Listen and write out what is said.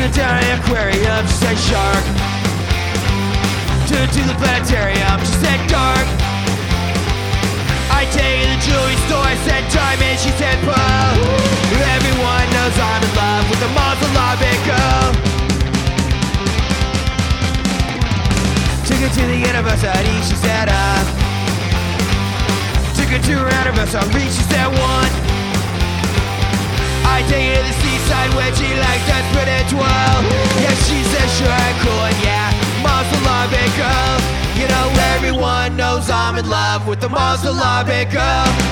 an aquarium, she said shark. To the planetarium, she said dark. I take the jewelry store, I said diamond, she said pearl. Everyone knows I'm in love with the monosyllabic girl. Took her to the university, she said uh. Took her to her anniversary, she said one. I take her to the seaside where she likes to and twirl. Knows I'm in love with the monosyllabic girl.